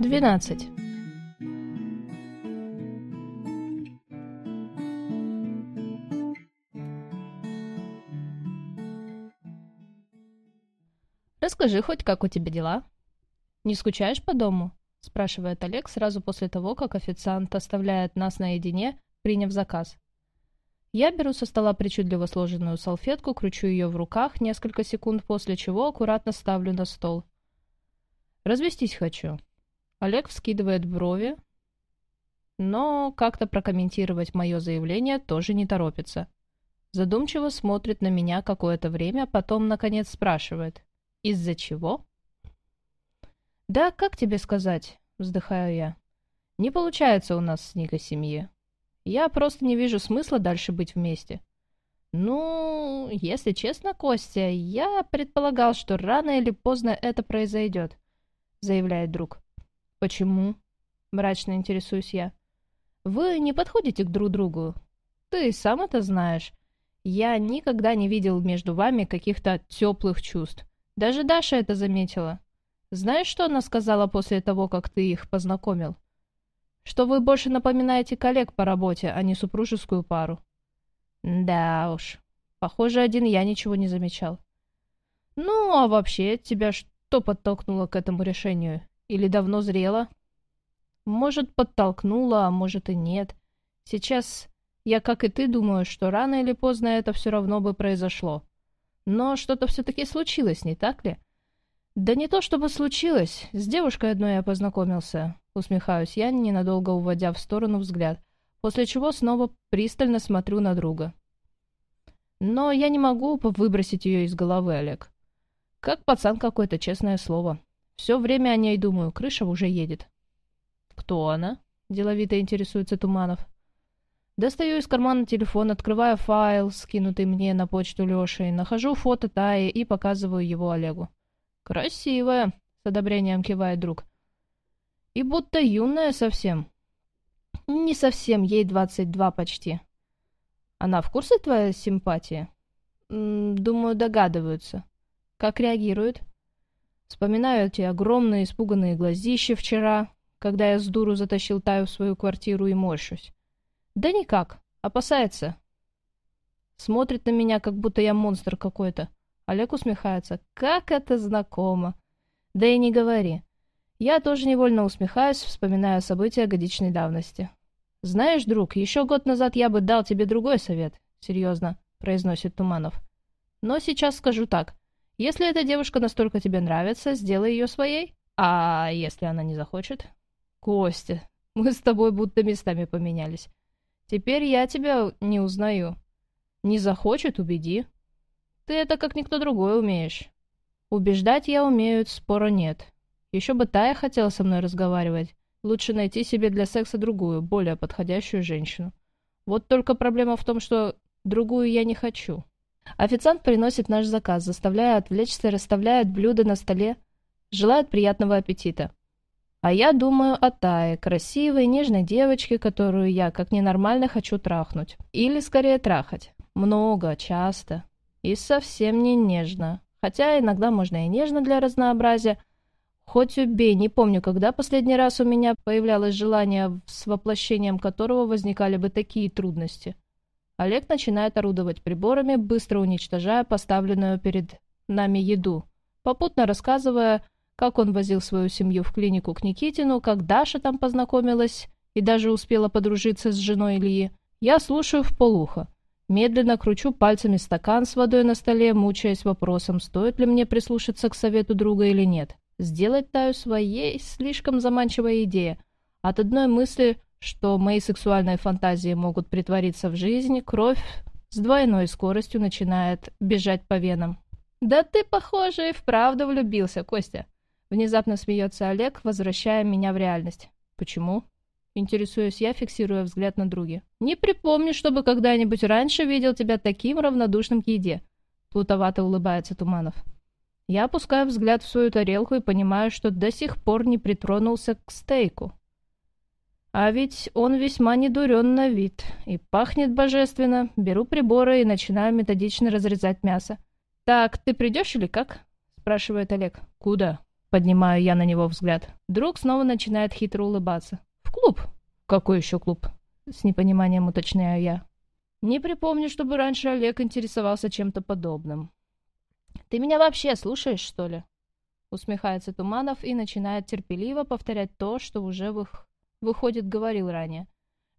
12. Расскажи хоть, как у тебя дела? Не скучаешь по дому? спрашивает Олег сразу после того, как официант оставляет нас наедине, приняв заказ. Я беру со стола причудливо сложенную салфетку, кручу ее в руках несколько секунд, после чего аккуратно ставлю на стол. Развестись хочу. Олег вскидывает брови, но как-то прокомментировать мое заявление тоже не торопится. Задумчиво смотрит на меня какое-то время, потом, наконец, спрашивает. «Из-за чего?» «Да, как тебе сказать?» — вздыхаю я. «Не получается у нас с Никой семьи. Я просто не вижу смысла дальше быть вместе». «Ну, если честно, Костя, я предполагал, что рано или поздно это произойдет», — заявляет друг. «Почему?» — мрачно интересуюсь я. «Вы не подходите к друг другу. Ты сам это знаешь. Я никогда не видел между вами каких-то теплых чувств. Даже Даша это заметила. Знаешь, что она сказала после того, как ты их познакомил? Что вы больше напоминаете коллег по работе, а не супружескую пару». «Да уж. Похоже, один я ничего не замечал». «Ну, а вообще, тебя что подтолкнуло к этому решению? Или давно зрела? Может, подтолкнула, а может и нет. Сейчас я, как и ты, думаю, что рано или поздно это все равно бы произошло. Но что-то все-таки случилось, не так ли? Да не то чтобы случилось. С девушкой одной я познакомился. Усмехаюсь я, ненадолго уводя в сторону взгляд, после чего снова пристально смотрю на друга. Но я не могу выбросить ее из головы, Олег. Как пацан какой-то, честное слово. Все время о ней думаю, крыша уже едет. «Кто она?» – деловито интересуется Туманов. Достаю из кармана телефон, открываю файл, скинутый мне на почту Лешей, нахожу фото Таи и показываю его Олегу. «Красивая!» – с одобрением кивает друг. «И будто юная совсем». «Не совсем, ей двадцать два почти». «Она в курсе твоей симпатии?» «Думаю, догадываются». «Как реагирует?» Вспоминаю эти огромные испуганные глазища вчера, когда я с дуру затащил Таю в свою квартиру и морщусь. Да никак, опасается. Смотрит на меня, как будто я монстр какой-то. Олег усмехается. Как это знакомо. Да и не говори. Я тоже невольно усмехаюсь, вспоминая события годичной давности. «Знаешь, друг, еще год назад я бы дал тебе другой совет», — серьезно произносит Туманов. «Но сейчас скажу так. Если эта девушка настолько тебе нравится, сделай ее своей. А если она не захочет? Костя, мы с тобой будто местами поменялись. Теперь я тебя не узнаю. Не захочет — убеди. Ты это как никто другой умеешь. Убеждать я умею, спора нет. Еще бы Тая хотела со мной разговаривать. Лучше найти себе для секса другую, более подходящую женщину. Вот только проблема в том, что другую я не хочу. Официант приносит наш заказ, заставляя отвлечься, расставляет блюда на столе, желает приятного аппетита. А я думаю о Тае, красивой, нежной девочке, которую я, как ненормально, хочу трахнуть. Или, скорее, трахать. Много, часто. И совсем не нежно. Хотя иногда можно и нежно для разнообразия. Хоть убей, не помню, когда последний раз у меня появлялось желание, с воплощением которого возникали бы такие трудности. Олег начинает орудовать приборами, быстро уничтожая поставленную перед нами еду, попутно рассказывая, как он возил свою семью в клинику к Никитину, как Даша там познакомилась и даже успела подружиться с женой Ильи. Я слушаю в полухо. Медленно кручу пальцами стакан с водой на столе, мучаясь вопросом, стоит ли мне прислушаться к совету друга или нет. Сделать Таю своей слишком заманчивая идея. От одной мысли, что мои сексуальные фантазии могут притвориться в жизнь, кровь с двойной скоростью начинает бежать по венам. «Да ты, похоже, и вправду влюбился, Костя!» Внезапно смеется Олег, возвращая меня в реальность. «Почему?» Интересуюсь я, фиксируя взгляд на друге. «Не припомню, чтобы когда-нибудь раньше видел тебя таким равнодушным к еде», плутовато улыбается Туманов. Я опускаю взгляд в свою тарелку и понимаю, что до сих пор не притронулся к стейку. А ведь он весьма недурен на вид и пахнет божественно. Беру приборы и начинаю методично разрезать мясо. «Так, ты придешь или как?» – спрашивает Олег. «Куда?» Поднимаю я на него взгляд. Друг снова начинает хитро улыбаться. «В клуб?» «Какой еще клуб?» С непониманием уточняю я. Не припомню, чтобы раньше Олег интересовался чем-то подобным. «Ты меня вообще слушаешь, что ли?» Усмехается Туманов и начинает терпеливо повторять то, что уже, вых... выходит, говорил ранее.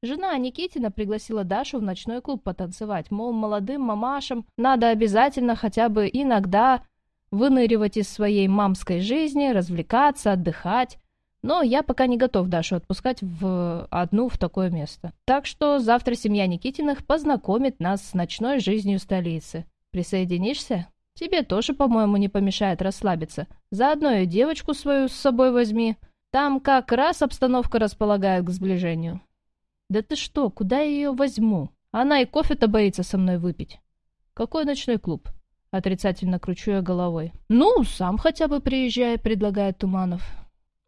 Жена Никитина пригласила Дашу в ночной клуб потанцевать, мол, молодым мамашам надо обязательно хотя бы иногда выныривать из своей мамской жизни, развлекаться, отдыхать. Но я пока не готов Дашу отпускать в одну в такое место. Так что завтра семья Никитиных познакомит нас с ночной жизнью столицы. Присоединишься? Тебе тоже, по-моему, не помешает расслабиться. Заодно и девочку свою с собой возьми. Там как раз обстановка располагает к сближению. Да ты что, куда я ее возьму? Она и кофе-то боится со мной выпить. Какой ночной клуб? Отрицательно кручу я головой. «Ну, сам хотя бы приезжай», — предлагает Туманов.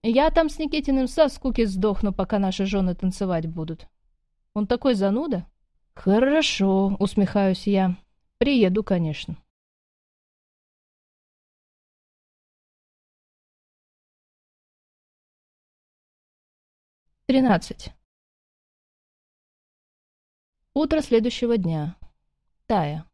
«Я там с Никитиным со скуки сдохну, пока наши жены танцевать будут». «Он такой зануда?» «Хорошо», — усмехаюсь я. «Приеду, конечно». Тринадцать. Утро следующего дня. Тая.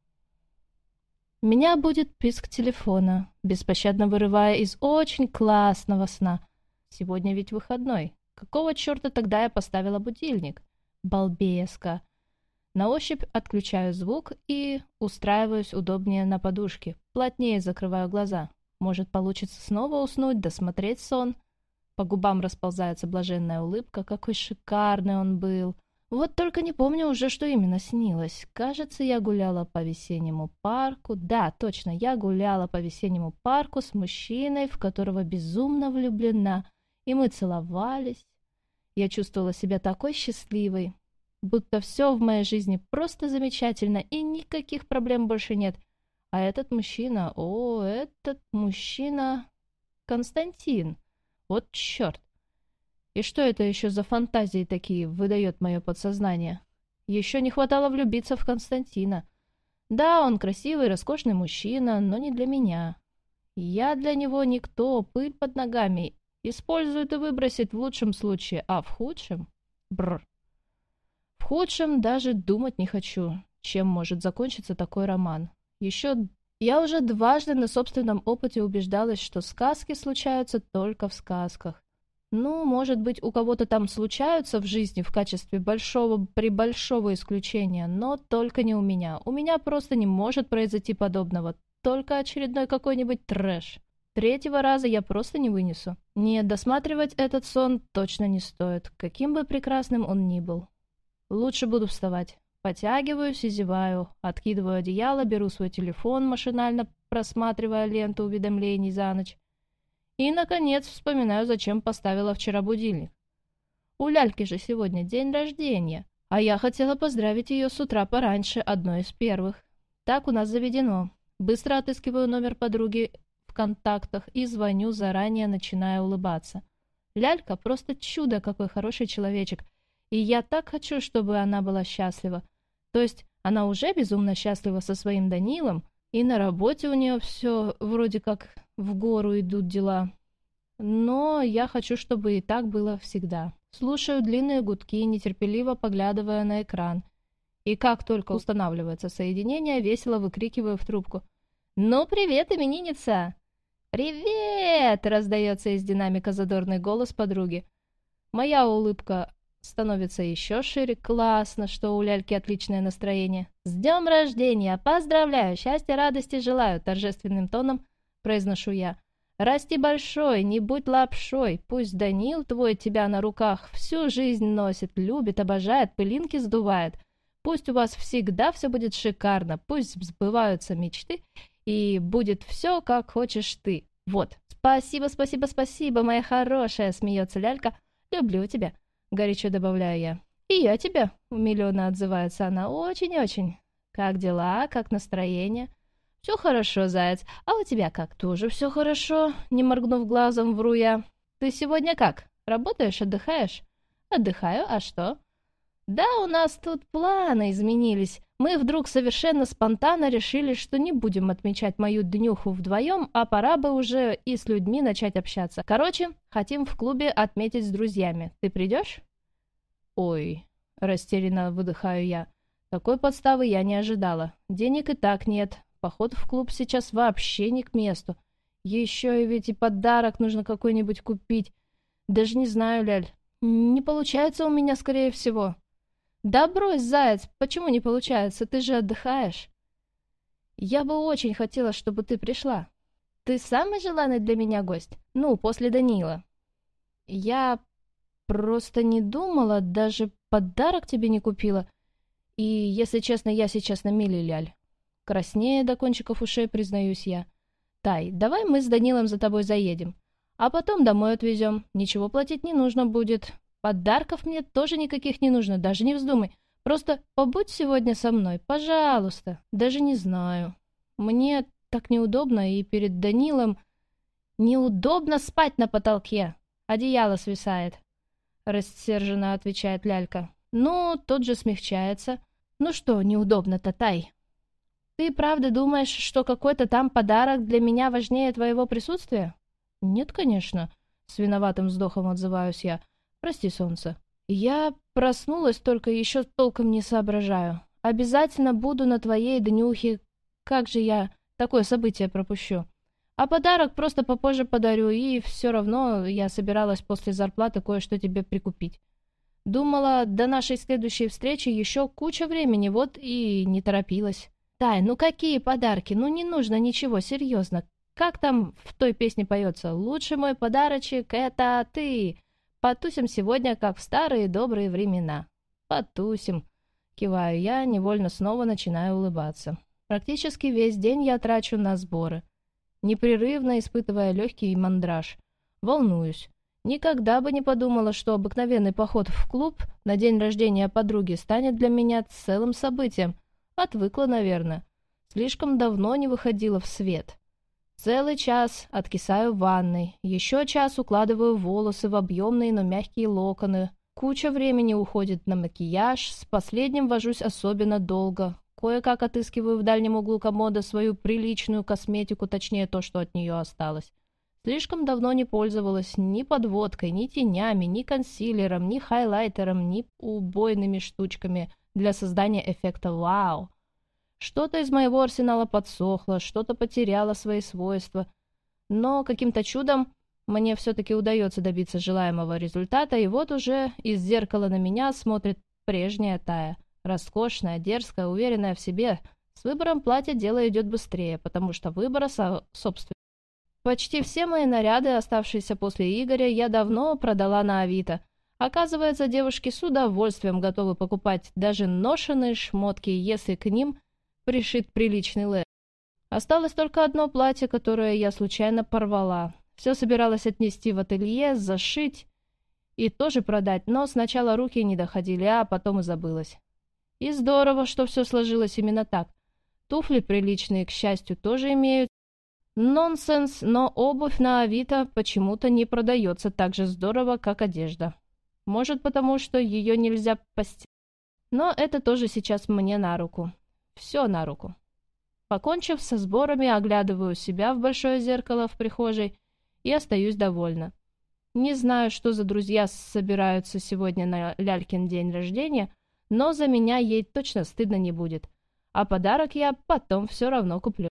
Меня будет писк телефона, беспощадно вырывая из очень классного сна. Сегодня ведь выходной. Какого черта тогда я поставила будильник? Балбеска. На ощупь отключаю звук и устраиваюсь удобнее на подушке. Плотнее закрываю глаза. Может, получится снова уснуть, досмотреть сон. По губам расползается блаженная улыбка. Какой шикарный он был. Вот только не помню уже, что именно снилось. Кажется, я гуляла по весеннему парку. Да, точно, я гуляла по весеннему парку с мужчиной, в которого безумно влюблена. И мы целовались. Я чувствовала себя такой счастливой, будто все в моей жизни просто замечательно, и никаких проблем больше нет. А этот мужчина, о, этот мужчина... Константин. Вот черт. И что это еще за фантазии такие выдает мое подсознание? Еще не хватало влюбиться в Константина. Да, он красивый, роскошный мужчина, но не для меня. Я для него никто, пыль под ногами. Использует и выбросит в лучшем случае, а в худшем? Бррр. В худшем даже думать не хочу, чем может закончиться такой роман. Еще я уже дважды на собственном опыте убеждалась, что сказки случаются только в сказках. Ну, может быть, у кого-то там случаются в жизни в качестве большого, при большого исключения, но только не у меня. У меня просто не может произойти подобного. Только очередной какой-нибудь трэш. Третьего раза я просто не вынесу. Нет, досматривать этот сон точно не стоит, каким бы прекрасным он ни был. Лучше буду вставать. Потягиваюсь и зеваю, откидываю одеяло, беру свой телефон, машинально просматривая ленту уведомлений за ночь. И, наконец, вспоминаю, зачем поставила вчера будильник. У Ляльки же сегодня день рождения, а я хотела поздравить ее с утра пораньше, одной из первых. Так у нас заведено. Быстро отыскиваю номер подруги в контактах и звоню, заранее начиная улыбаться. Лялька просто чудо, какой хороший человечек. И я так хочу, чтобы она была счастлива. То есть она уже безумно счастлива со своим Данилом, и на работе у нее все вроде как в гору идут дела. Но я хочу, чтобы и так было всегда. Слушаю длинные гудки, нетерпеливо поглядывая на экран. И как только устанавливается соединение, весело выкрикиваю в трубку. «Ну, привет, именинница!» «Привет!» — раздается из динамика задорный голос подруги. Моя улыбка становится еще шире. Классно, что у ляльки отличное настроение. «С днем рождения! Поздравляю! Счастья, радости желаю!» Торжественным тоном произношу я. «Расти большой, не будь лапшой. Пусть Данил твой тебя на руках всю жизнь носит, любит, обожает, пылинки сдувает. Пусть у вас всегда все будет шикарно, пусть сбываются мечты, и будет все, как хочешь ты. Вот. Спасибо, спасибо, спасибо, моя хорошая!» Смеется лялька. «Люблю тебя!» Горячо добавляю я. «И я тебя!» — умиленно отзывается она. «Очень-очень. Как дела? Как настроение?» «Все хорошо, заяц. А у тебя как? Тоже все хорошо?» Не моргнув глазом, вру я. «Ты сегодня как? Работаешь, отдыхаешь?» «Отдыхаю. А что?» Да, у нас тут планы изменились. Мы вдруг совершенно спонтанно решили, что не будем отмечать мою днюху вдвоем, а пора бы уже и с людьми начать общаться. Короче, хотим в клубе отметить с друзьями. Ты придешь? Ой, растерянно выдыхаю я. Такой подставы я не ожидала. Денег и так нет. Поход в клуб сейчас вообще не к месту. Еще и ведь и подарок нужно какой-нибудь купить. Даже не знаю, Ляль. Не получается у меня, скорее всего. Да брось, заяц, почему не получается? Ты же отдыхаешь. Я бы очень хотела, чтобы ты пришла. Ты самый желанный для меня гость? Ну, после Данила. Я просто не думала, даже подарок тебе не купила. И, если честно, я сейчас на миле, Ляль. Краснее до кончиков ушей, признаюсь я. Тай, давай мы с Данилом за тобой заедем. А потом домой отвезем. Ничего платить не нужно будет. Подарков мне тоже никаких не нужно, даже не вздумай. Просто побудь сегодня со мной, пожалуйста. Даже не знаю. Мне так неудобно, и перед Данилом... Неудобно спать на потолке. Одеяло свисает. Рассерженно отвечает Лялька. Ну, тот же смягчается. Ну что, неудобно-то, Тай? Ты правда думаешь, что какой-то там подарок для меня важнее твоего присутствия? Нет, конечно. С виноватым вздохом отзываюсь я. Прости, солнце. Я проснулась, только еще толком не соображаю. Обязательно буду на твоей днюхе. Как же я такое событие пропущу? А подарок просто попозже подарю, и все равно я собиралась после зарплаты кое-что тебе прикупить. Думала, до нашей следующей встречи еще куча времени, вот и не торопилась. Тай, ну какие подарки? Ну не нужно ничего, серьезно. Как там в той песне поется? «Лучший мой подарочек — это ты!» Потусим сегодня, как в старые добрые времена. Потусим. Киваю я, невольно снова начинаю улыбаться. Практически весь день я трачу на сборы, непрерывно испытывая легкий мандраж. Волнуюсь. Никогда бы не подумала, что обыкновенный поход в клуб на день рождения подруги станет для меня целым событием. Отвыкла, наверное. Слишком давно не выходила в свет. Целый час откисаю в ванной, еще час укладываю волосы в объемные, но мягкие локоны. Куча времени уходит на макияж, с последним вожусь особенно долго. Кое-как отыскиваю в дальнем углу комода свою приличную косметику, точнее то, что от нее осталось. Слишком давно не пользовалась ни подводкой, ни тенями, ни консилером, ни хайлайтером, ни убойными штучками для создания эффекта «Вау!». Что-то из моего арсенала подсохло, что-то потеряло свои свойства. Но каким-то чудом мне все-таки удается добиться желаемого результата, и вот уже из зеркала на меня смотрит прежняя Тая. Роскошная, дерзкая, уверенная в себе. С выбором платья дело идет быстрее, потому что выбора со собственно. Почти все мои наряды, оставшиеся после Игоря, я давно продала на Авито. Оказывается, девушки с удовольствием готовы покупать даже ношеные шмотки, если к ним пришит приличный лэп. Осталось только одно платье, которое я случайно порвала. Все собиралась отнести в ателье, зашить и тоже продать, но сначала руки не доходили, а потом и забылась. И здорово, что все сложилось именно так. Туфли приличные, к счастью, тоже имеют. Нонсенс, но обувь на Авито почему-то не продается так же здорово, как одежда. Может, потому что ее нельзя постирать. Но это тоже сейчас мне на руку. Все на руку. Покончив со сборами, оглядываю себя в большое зеркало в прихожей и остаюсь довольна. Не знаю, что за друзья собираются сегодня на Лялькин день рождения, но за меня ей точно стыдно не будет. А подарок я потом все равно куплю.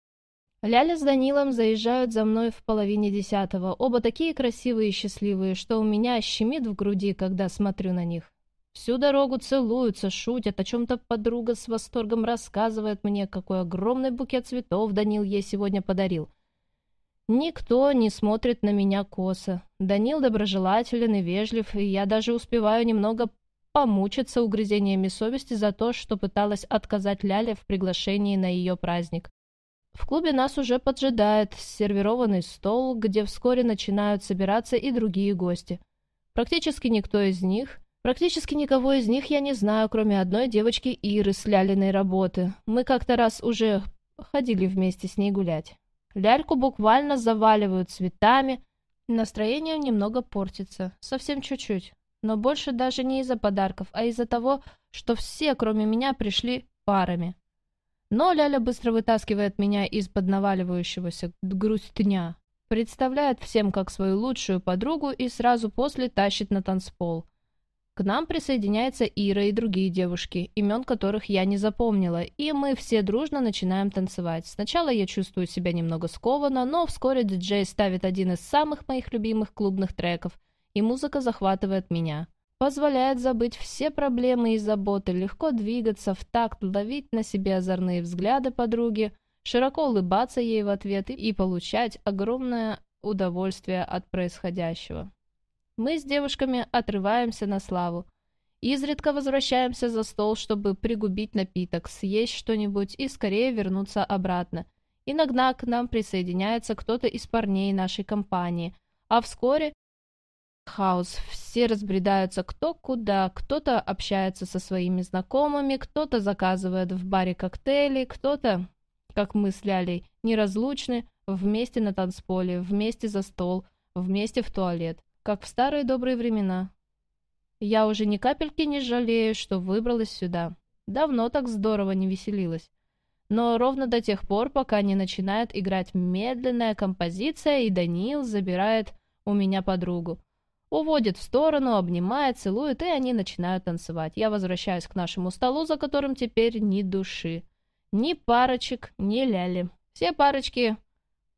Ляля с Данилом заезжают за мной в половине десятого. Оба такие красивые и счастливые, что у меня щемит в груди, когда смотрю на них. Всю дорогу целуются, шутят, о чем-то подруга с восторгом рассказывает мне, какой огромный букет цветов Данил ей сегодня подарил. Никто не смотрит на меня косо. Данил доброжелателен и вежлив, и я даже успеваю немного помучиться угрызениями совести за то, что пыталась отказать Ляле в приглашении на ее праздник. В клубе нас уже поджидает сервированный стол, где вскоре начинают собираться и другие гости. Практически никто из них Практически никого из них я не знаю, кроме одной девочки Иры с Лялиной работы. Мы как-то раз уже ходили вместе с ней гулять. Ляльку буквально заваливают цветами. Настроение немного портится. Совсем чуть-чуть. но больше даже не из-за подарков, а из-за того, что все, кроме меня, пришли парами. Но Ляля быстро вытаскивает меня из-под наваливающегося грустня, представляет всем как свою лучшую подругу и сразу после тащит на танцпол. К нам присоединяется Ира и другие девушки, имен которых я не запомнила, и мы все дружно начинаем танцевать. Сначала я чувствую себя немного скованно, но вскоре диджей ставит один из самых моих любимых клубных треков, и музыка захватывает меня. Позволяет забыть все проблемы и заботы, легко двигаться в такт, ловить на себе озорные взгляды подруги, широко улыбаться ей в ответ и получать огромное удовольствие от происходящего. Мы с девушками отрываемся на славу. Изредка возвращаемся за стол, чтобы пригубить напиток, съесть что-нибудь и скорее вернуться обратно. Иногда к нам присоединяется кто-то из парней нашей компании, а вскоре хаос. Все разбредаются кто куда, кто-то общается со своими знакомыми, кто-то заказывает в баре коктейли, кто-то, как мы с Лялей, неразлучны, вместе на танцполе, вместе за стол, вместе в туалет как в старые добрые времена. Я уже ни капельки не жалею, что выбралась сюда. Давно так здорово не веселилась. Но ровно до тех пор, пока не начинает играть медленная композиция, и Даниил забирает у меня подругу. Уводит в сторону, обнимает, целует, и они начинают танцевать. Я возвращаюсь к нашему столу, за которым теперь ни души. Ни парочек, ни ляли. Все парочки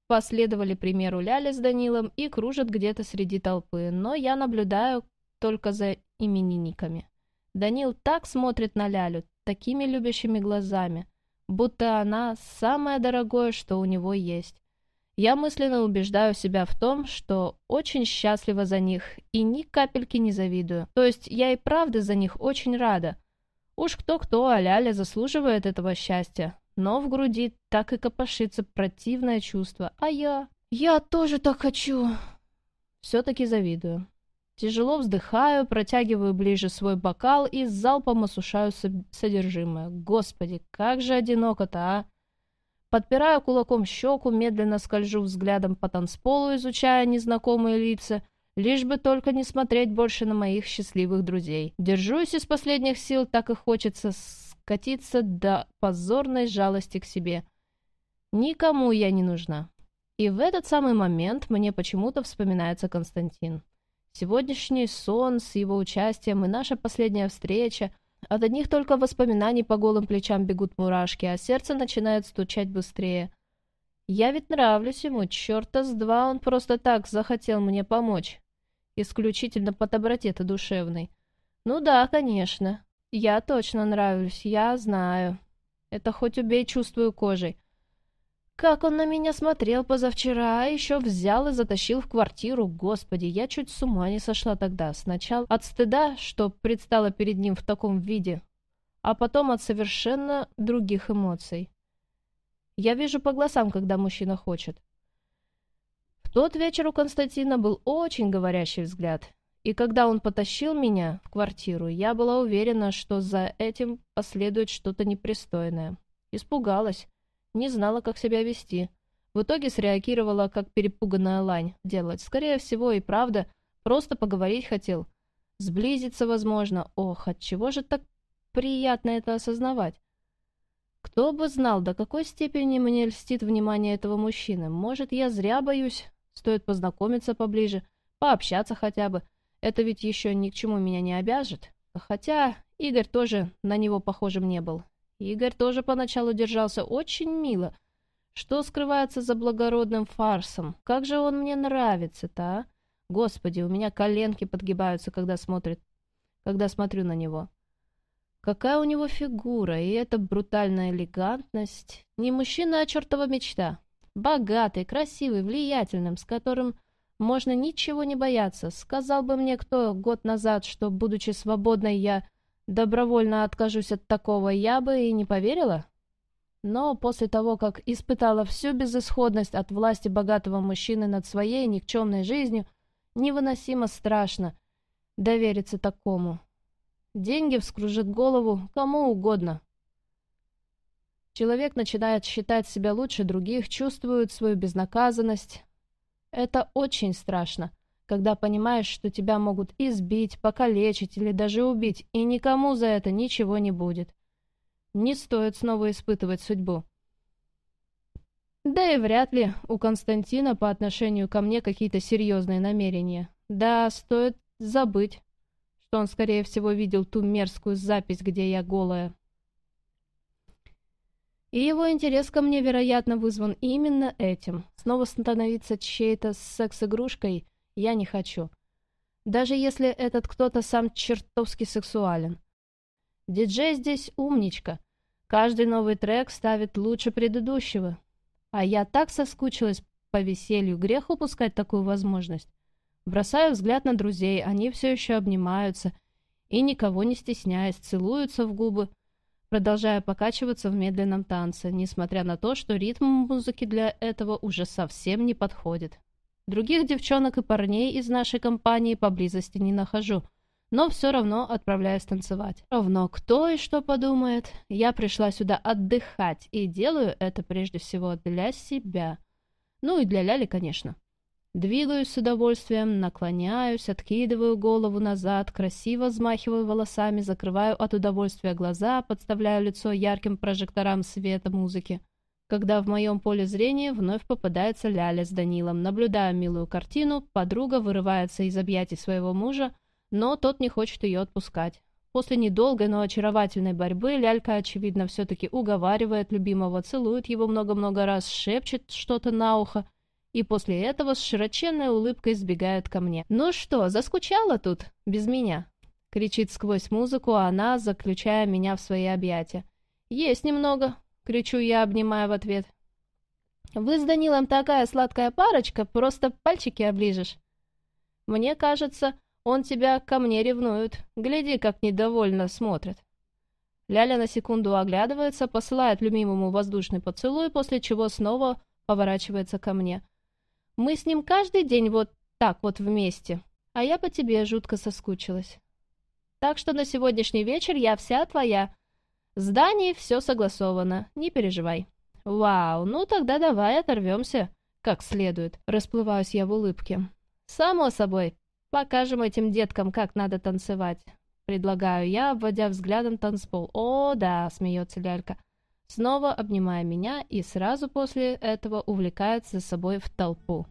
последовали примеру Ляли с Данилом и кружат где-то среди толпы, но я наблюдаю только за именинниками. Данил так смотрит на Лялю, такими любящими глазами, будто она самое дорогое, что у него есть. Я мысленно убеждаю себя в том, что очень счастлива за них и ни капельки не завидую. То есть я и правда за них очень рада. Уж кто-кто, а Ляля заслуживает этого счастья но в груди так и копошится противное чувство. А я... Я тоже так хочу. Все-таки завидую. Тяжело вздыхаю, протягиваю ближе свой бокал и залпом осушаю содержимое. Господи, как же одиноко-то, а! Подпираю кулаком щеку, медленно скольжу взглядом по танцполу, изучая незнакомые лица, лишь бы только не смотреть больше на моих счастливых друзей. Держусь из последних сил, так и хочется катиться до позорной жалости к себе. Никому я не нужна. И в этот самый момент мне почему-то вспоминается Константин. Сегодняшний сон с его участием и наша последняя встреча. От одних только воспоминаний по голым плечам бегут мурашки, а сердце начинает стучать быстрее. Я ведь нравлюсь ему, черта с два он просто так захотел мне помочь. Исключительно по доброте-то душевной. Ну да, конечно. Я точно нравлюсь, я знаю. Это хоть убей, чувствую кожей. Как он на меня смотрел позавчера, а еще взял и затащил в квартиру. Господи, я чуть с ума не сошла тогда. Сначала от стыда, что предстала перед ним в таком виде, а потом от совершенно других эмоций. Я вижу по глазам, когда мужчина хочет. В тот вечер у Константина был очень говорящий взгляд. И когда он потащил меня в квартиру, я была уверена, что за этим последует что-то непристойное. Испугалась, не знала, как себя вести. В итоге среагировала, как перепуганная лань. Делать, скорее всего, и правда, просто поговорить хотел. Сблизиться, возможно. Ох, от чего же так приятно это осознавать? Кто бы знал, до какой степени мне льстит внимание этого мужчины. Может, я зря боюсь? Стоит познакомиться поближе, пообщаться хотя бы. Это ведь еще ни к чему меня не обяжет. Хотя Игорь тоже на него похожим не был. Игорь тоже поначалу держался очень мило. Что скрывается за благородным фарсом? Как же он мне нравится-то, а? Господи, у меня коленки подгибаются, когда смотрит, когда смотрю на него. Какая у него фигура, и эта брутальная элегантность. Не мужчина, а чертова мечта. Богатый, красивый, влиятельным, с которым можно ничего не бояться. Сказал бы мне кто год назад, что, будучи свободной, я добровольно откажусь от такого, я бы и не поверила. Но после того, как испытала всю безысходность от власти богатого мужчины над своей никчемной жизнью, невыносимо страшно довериться такому. Деньги вскружат голову кому угодно. Человек начинает считать себя лучше других, чувствует свою безнаказанность, это очень страшно. когда понимаешь, что тебя могут избить, покалечить или даже убить, и никому за это ничего не будет. Не стоит снова испытывать судьбу. Да и вряд ли у Константина по отношению ко мне какие-то серьезные намерения. Да, стоит забыть, что он, скорее всего, видел ту мерзкую запись, где я голая. И его интерес ко мне, вероятно, вызван именно этим. Снова становиться чьей-то секс-игрушкой я не хочу. Даже если этот кто-то сам чертовски сексуален. Диджей здесь умничка. Каждый новый трек ставит лучше предыдущего. А я так соскучилась по веселью, грех упускать такую возможность. Бросаю взгляд на друзей, они все еще обнимаются и, никого не стесняясь, целуются в губы, продолжая покачиваться в медленном танце, несмотря на то, что ритм музыки для этого уже совсем не подходит. Других девчонок и парней из нашей компании поблизости не нахожу, но все равно отправляюсь танцевать. Равно кто и что подумает, я пришла сюда отдыхать и делаю это прежде всего для себя. Ну и для Ляли, конечно. Двигаюсь с удовольствием, наклоняюсь, откидываю голову назад, красиво взмахиваю волосами, закрываю от удовольствия глаза, подставляю лицо ярким прожекторам света музыки. Когда в моем поле зрения вновь попадается Ляля с Данилом, наблюдаю милую картину, подруга вырывается из объятий своего мужа, но тот не хочет ее отпускать. После недолгой, но очаровательной борьбы Лялька, очевидно, все-таки уговаривает любимого, целует его много-много раз, шепчет что-то на ухо, и после этого с широченной улыбкой сбегает ко мне. «Ну что, заскучала тут? Без меня?» — кричит сквозь музыку, она, заключая меня в свои объятия. «Есть немного», — кричу я, обнимая в ответ. «Вы с Данилом такая сладкая парочка, просто пальчики оближешь». «Мне кажется, он тебя ко мне ревнует. Гляди, как недовольно смотрит». Ляля на секунду оглядывается, посылает любимому воздушный поцелуй, после чего снова поворачивается ко мне. Мы с ним каждый день вот так вот вместе, а я по тебе жутко соскучилась. Так что на сегодняшний вечер я вся твоя. С Даней все согласовано, не переживай. Вау, ну тогда давай оторвемся как следует. Расплываюсь я в улыбке. Само собой, покажем этим деткам, как надо танцевать. Предлагаю я, обводя взглядом танцпол. О, да, смеется Лялька снова обнимая меня и сразу после этого увлекает за собой в толпу.